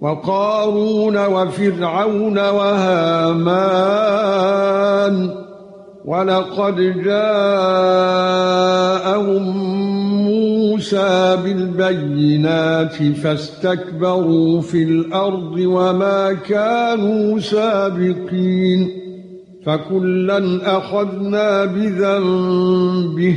وقارون وفرعون وهامان ولقد جاءهم موسى بالبينات فاستكبروا في الأرض وما كانوا سابقين فكلا أخذنا بذنبه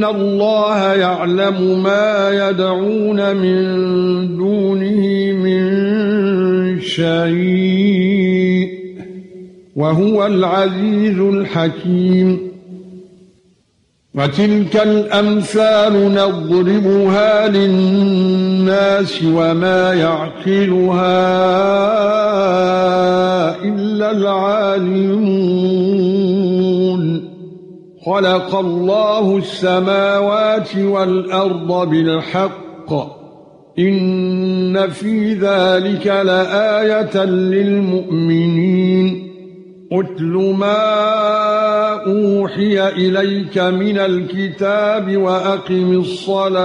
ان الله يعلم ما يدعون من دونه من شيء وهو العزيز الحكيم وتلك الامثال نضربها للناس وما يعقلها الا العالمون خلق الله السماوات والأرض بالحق. إن في ذلك لآية للمؤمنين. اتل ما أوحي إليك من الكتاب وأقم الصلاة.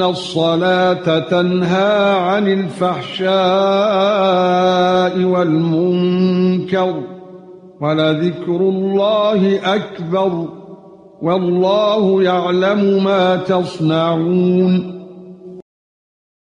إن الصلاة تنهى عن الفحشاء والمنكر ولذكر الله أكبر والله يعلم ما تصنعون